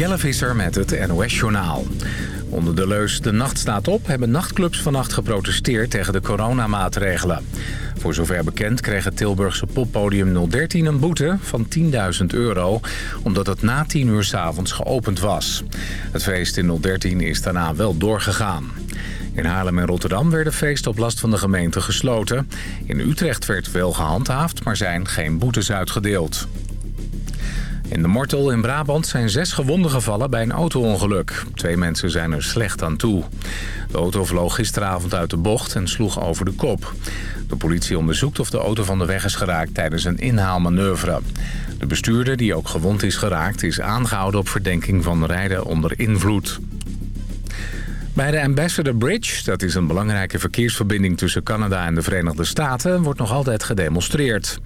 Jelle Visser met het NOS-journaal. Onder de leus De Nacht staat op hebben nachtclubs vannacht geprotesteerd tegen de coronamaatregelen. Voor zover bekend kreeg het Tilburgse poppodium 013 een boete van 10.000 euro... omdat het na 10 uur s'avonds geopend was. Het feest in 013 is daarna wel doorgegaan. In Haarlem en Rotterdam werden feesten op last van de gemeente gesloten. In Utrecht werd wel gehandhaafd, maar zijn geen boetes uitgedeeld. In de Mortel in Brabant zijn zes gewonden gevallen bij een auto-ongeluk. Twee mensen zijn er slecht aan toe. De auto vloog gisteravond uit de bocht en sloeg over de kop. De politie onderzoekt of de auto van de weg is geraakt tijdens een inhaalmanoeuvre. De bestuurder, die ook gewond is geraakt, is aangehouden op verdenking van rijden onder invloed. Bij de Ambassador Bridge, dat is een belangrijke verkeersverbinding tussen Canada en de Verenigde Staten, wordt nog altijd gedemonstreerd.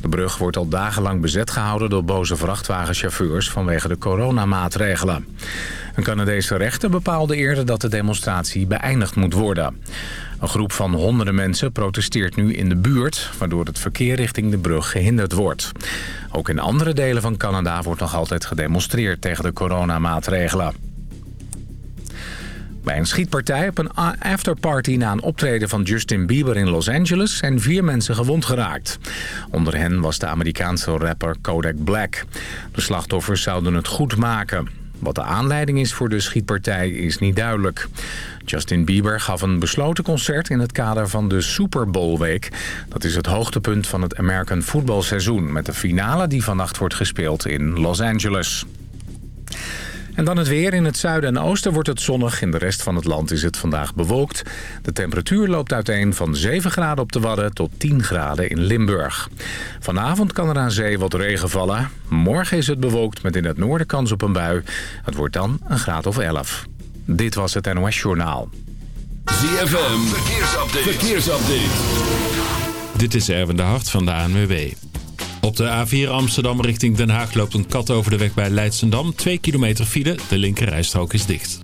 De brug wordt al dagenlang bezet gehouden door boze vrachtwagenchauffeurs vanwege de coronamaatregelen. Een Canadese rechter bepaalde eerder dat de demonstratie beëindigd moet worden. Een groep van honderden mensen protesteert nu in de buurt... waardoor het verkeer richting de brug gehinderd wordt. Ook in andere delen van Canada wordt nog altijd gedemonstreerd tegen de coronamaatregelen. Bij een schietpartij op een afterparty na een optreden van Justin Bieber in Los Angeles zijn vier mensen gewond geraakt. Onder hen was de Amerikaanse rapper Kodak Black. De slachtoffers zouden het goed maken. Wat de aanleiding is voor de schietpartij is niet duidelijk. Justin Bieber gaf een besloten concert in het kader van de Super Bowl week. Dat is het hoogtepunt van het American voetbalseizoen... met de finale die vannacht wordt gespeeld in Los Angeles. En dan het weer. In het zuiden en oosten wordt het zonnig. In de rest van het land is het vandaag bewolkt. De temperatuur loopt uiteen van 7 graden op de Wadden tot 10 graden in Limburg. Vanavond kan er aan zee wat regen vallen. Morgen is het bewolkt met in het noorden kans op een bui. Het wordt dan een graad of 11. Dit was het NOS Journaal. ZFM. Verkeersupdate. Verkeersupdate. Dit is Erwin de Hart van de ANWB. Op de A4 Amsterdam richting Den Haag loopt een kat over de weg bij Leidsendam. 2 kilometer file, de linkerrijstrook is dicht.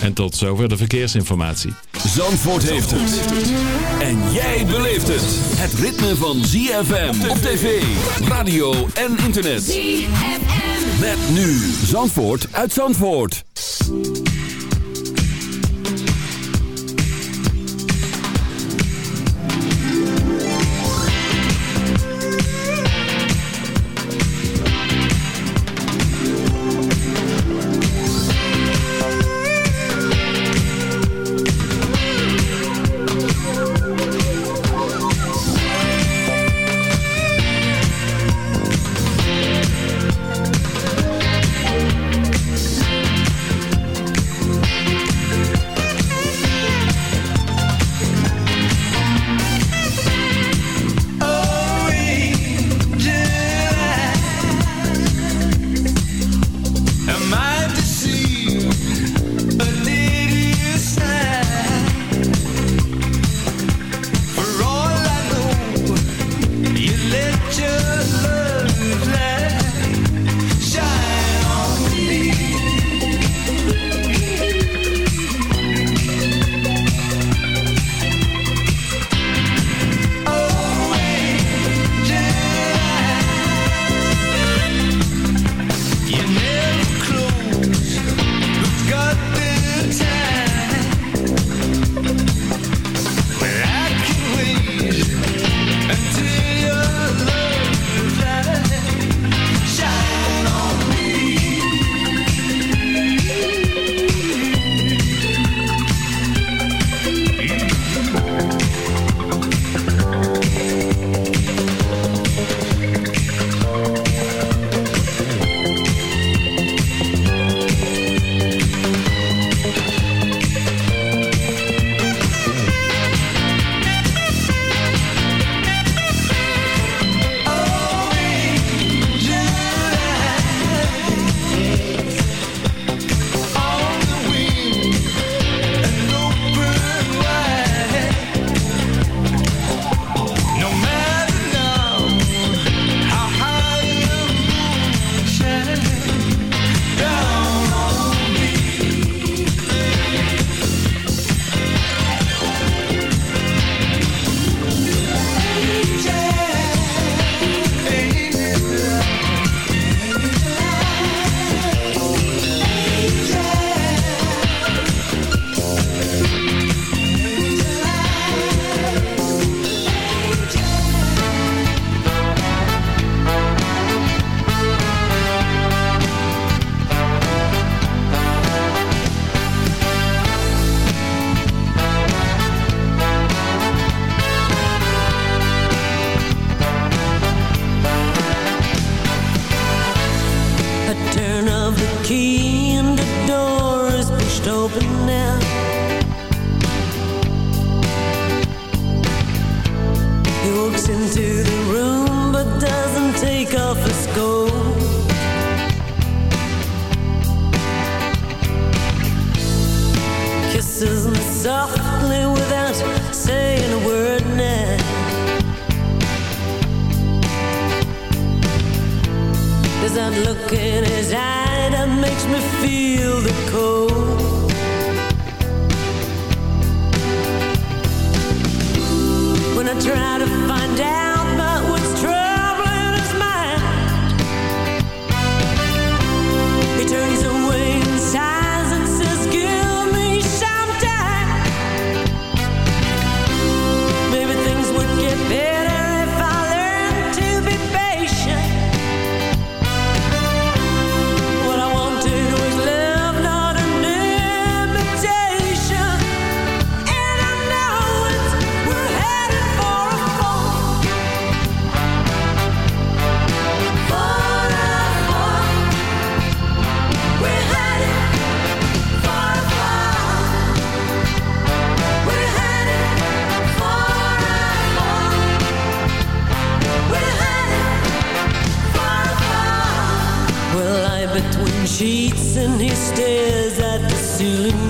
En tot zover de verkeersinformatie. Zandvoort heeft het. En jij beleeft het. Het ritme van ZFM op tv, radio en internet. ZFM. Met nu Zandvoort uit Zandvoort. Stares at the ceiling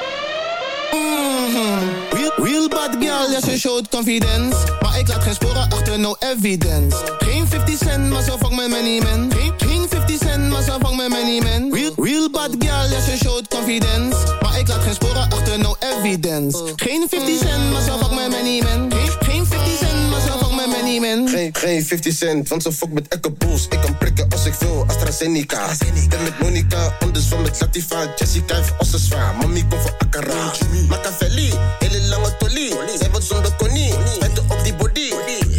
Mhm. Real, bad girl, ja ze confidence. Maar ik laat geen sporen achter, no evidence. Geen 50 cent, maar zo fuck met many men Geen, geen 50 cent, maar zo fuck met many men Real, real bad girl, ja ze showt confidence. Maar ik laat geen sporen achter, no evidence. Geen 50 cent, maar zo fuck met many men Geen, Geen, geen 50 cent, want ze fuck met Bulls. Ik kan prikken als ik wil, AstraZeneca. Ben met Monica, anders van met Latifa. Jessica heeft ossen zwaar, mami komt voor Akara. Machiavelli, hele lange tolie. Zij wordt zonder konie, spijten op die body.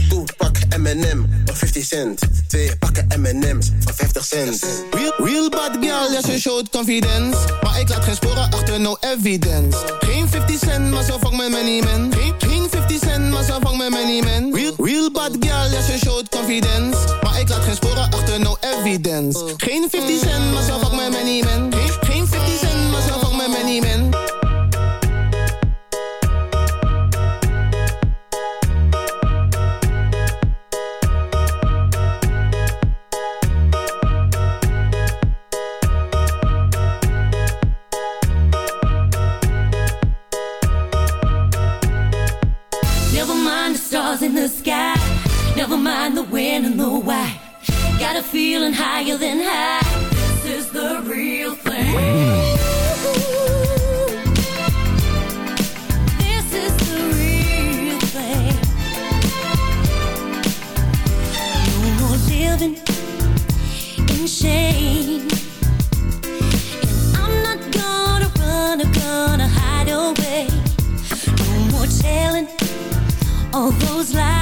Toepak M&M van 50 cent. Twee pakken M&M's van 50 cent. Real, real bad girl, ja ze showt confidence. Maar ik laat geen sporen achter, no evidence. Geen 50 cent, maar zo fuck met many men. Geen, geen 50 cent, maar zo fuck met many men. Real, real bad girl, ja ze showt confidence. Maar ik laat geen sporen achter, no evidence. Geen 50 cent, maar zo fuck met many men. Geen, geen 50 cent, maar zo fuck met many men when and the why. Got a feeling higher than high. This is the real thing. This is the real thing. No more living in shame. And I'm not gonna run or gonna hide away. No more telling all those lies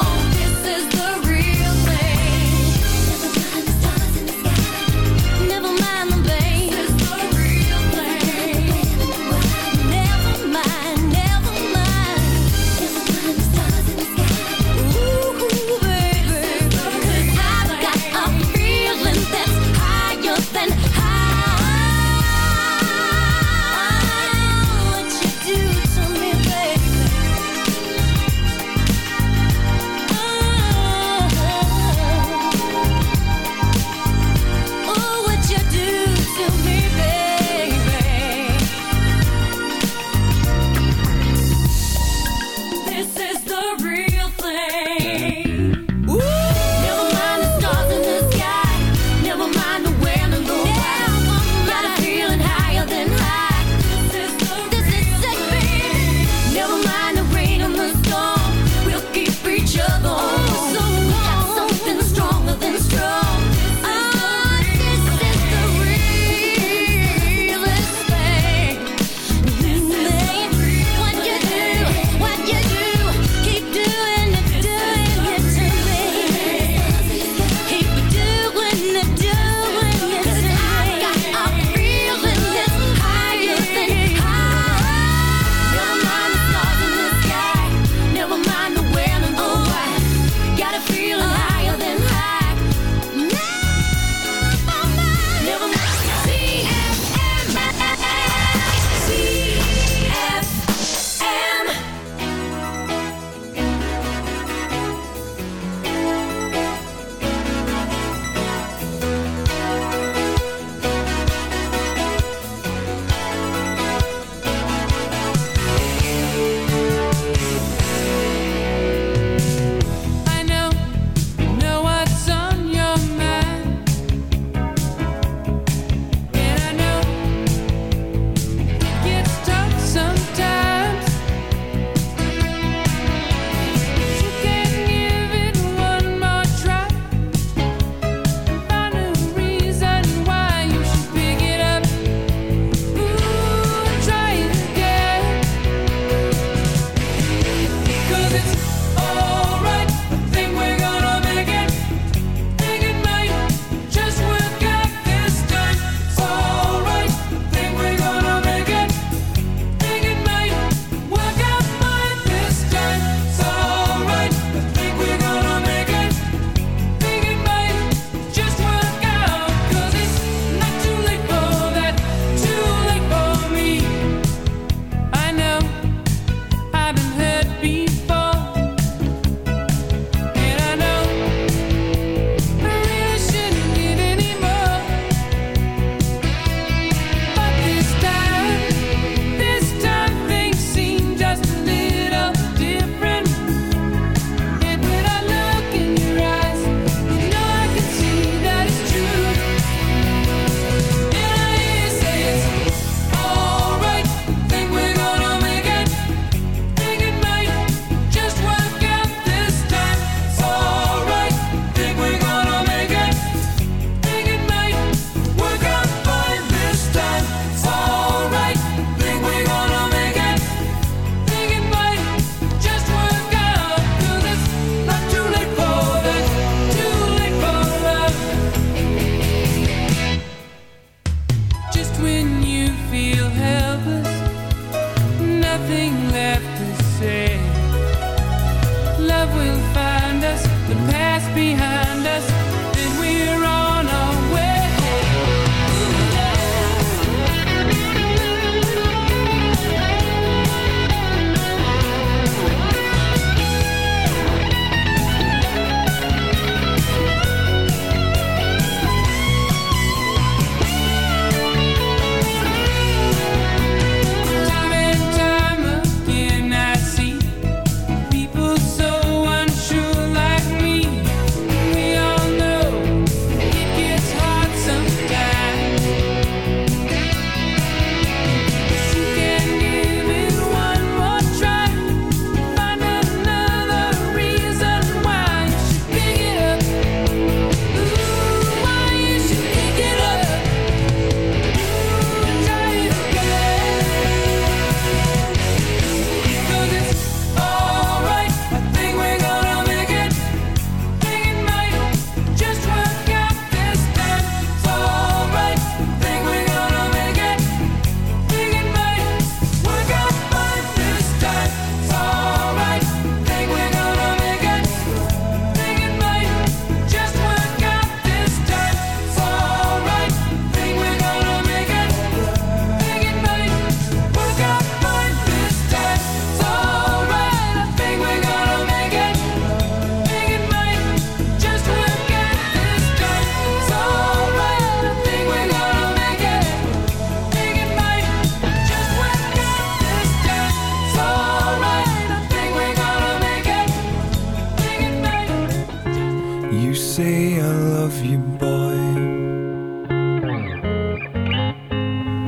you say I love you, boy.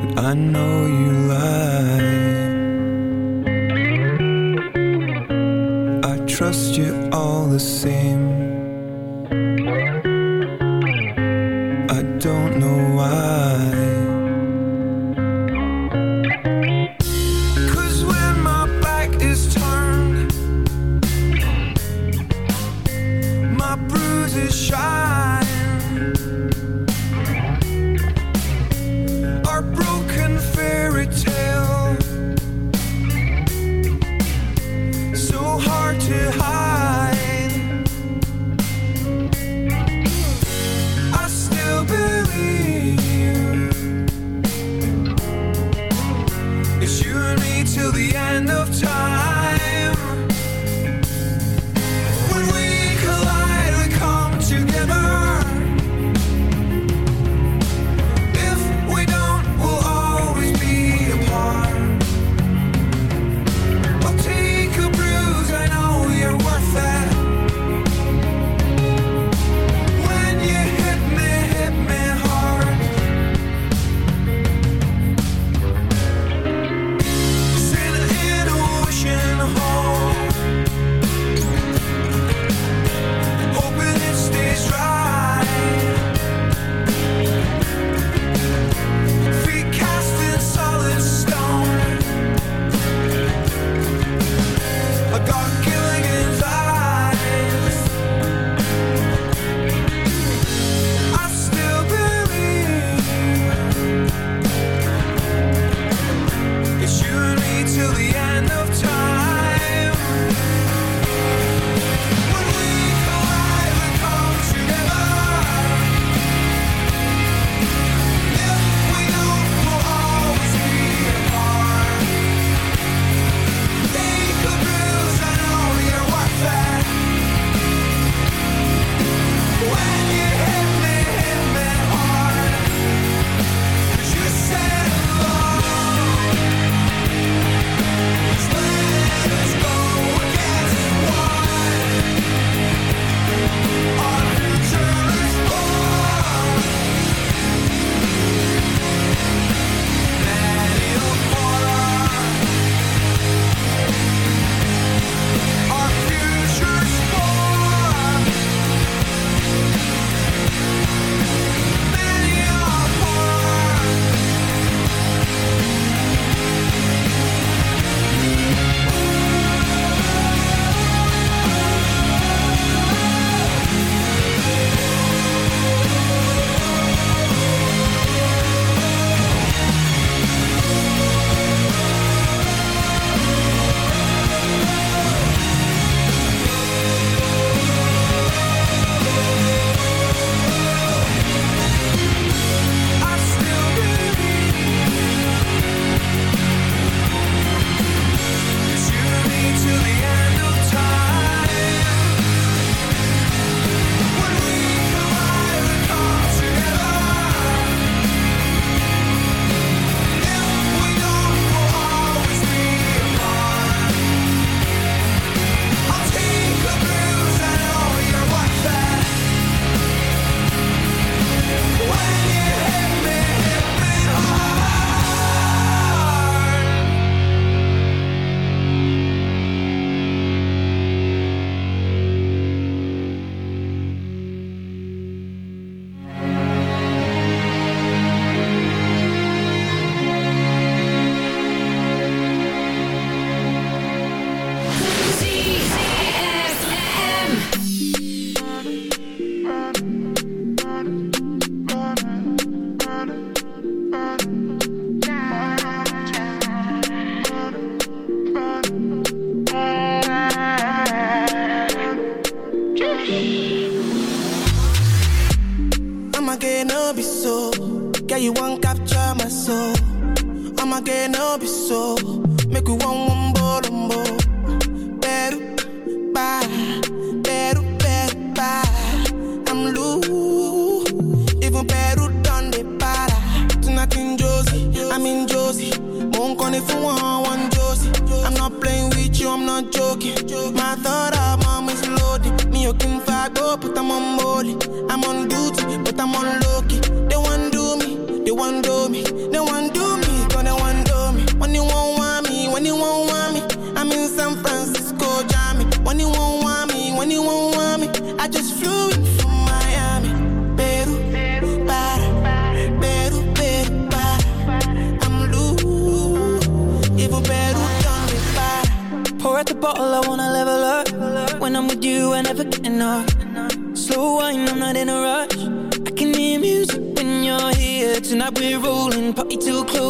But I know you lie. I trust you all the same.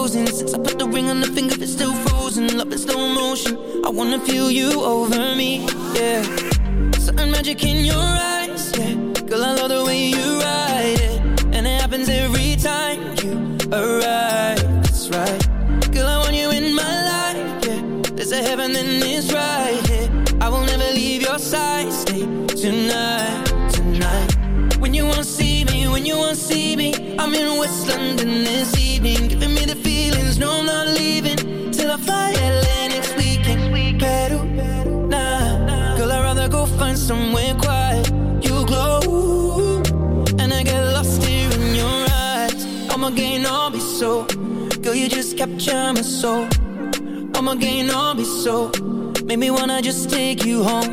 Closing. Since I put the ring on the finger, it's still frozen. Love in slow motion. I wanna feel you over me, yeah. Certain magic in your eyes, yeah. Girl, I love the way you ride it, and it happens every time you arrive. That's right. Girl, I want you in my life, yeah. There's a heaven, then it's right here. I will never leave your side. Stay tonight, tonight. When you won't see me, when you won't see me, I'm in West London this evening, giving feelings. No, I'm not leaving till I fly LA next weekend. Peru, nah, girl, I'd rather go find somewhere quiet. You glow, and I get lost here in your eyes. I'ma gain all be so, girl, you just capture my soul. I'ma gain all be so, make me wanna just take you home.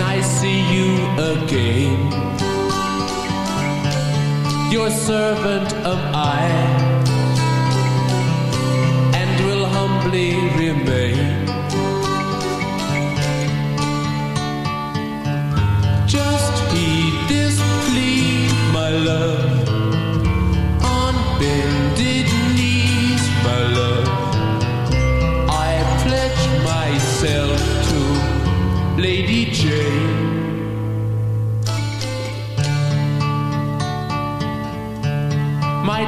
I see you again, your servant am I, and will humbly remain.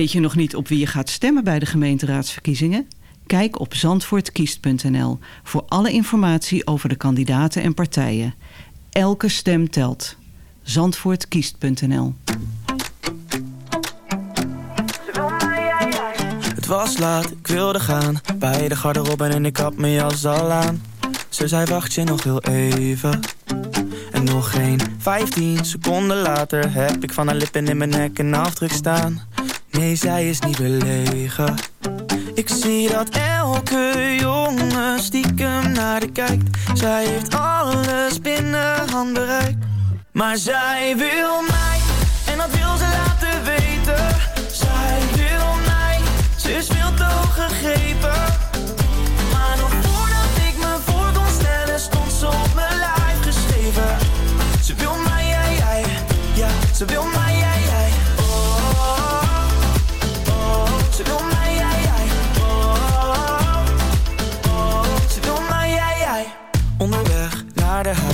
Weet je nog niet op wie je gaat stemmen bij de gemeenteraadsverkiezingen? Kijk op zandvoortkiest.nl voor alle informatie over de kandidaten en partijen. Elke stem telt. Zandvoortkiest.nl Het was laat, ik wilde gaan Bij de garderobe en ik had mijn jas al aan Ze zei wacht je nog heel even En nog geen 15 seconden later Heb ik van haar lippen in mijn nek een afdruk staan Nee, zij is niet belegen Ik zie dat elke jongen stiekem naar de kijkt. Zij heeft alles binnen handbereik Maar zij wil mij En dat wil ze laten weten. Zij wil mij Ze is veel te hoog gegrepen. Maar nog voordat ik me voor kon stellen Stond ze op mijn lijf geschreven. Ze wil mij, jij, jij Ja, ze wil mij, jij,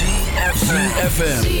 ZFM.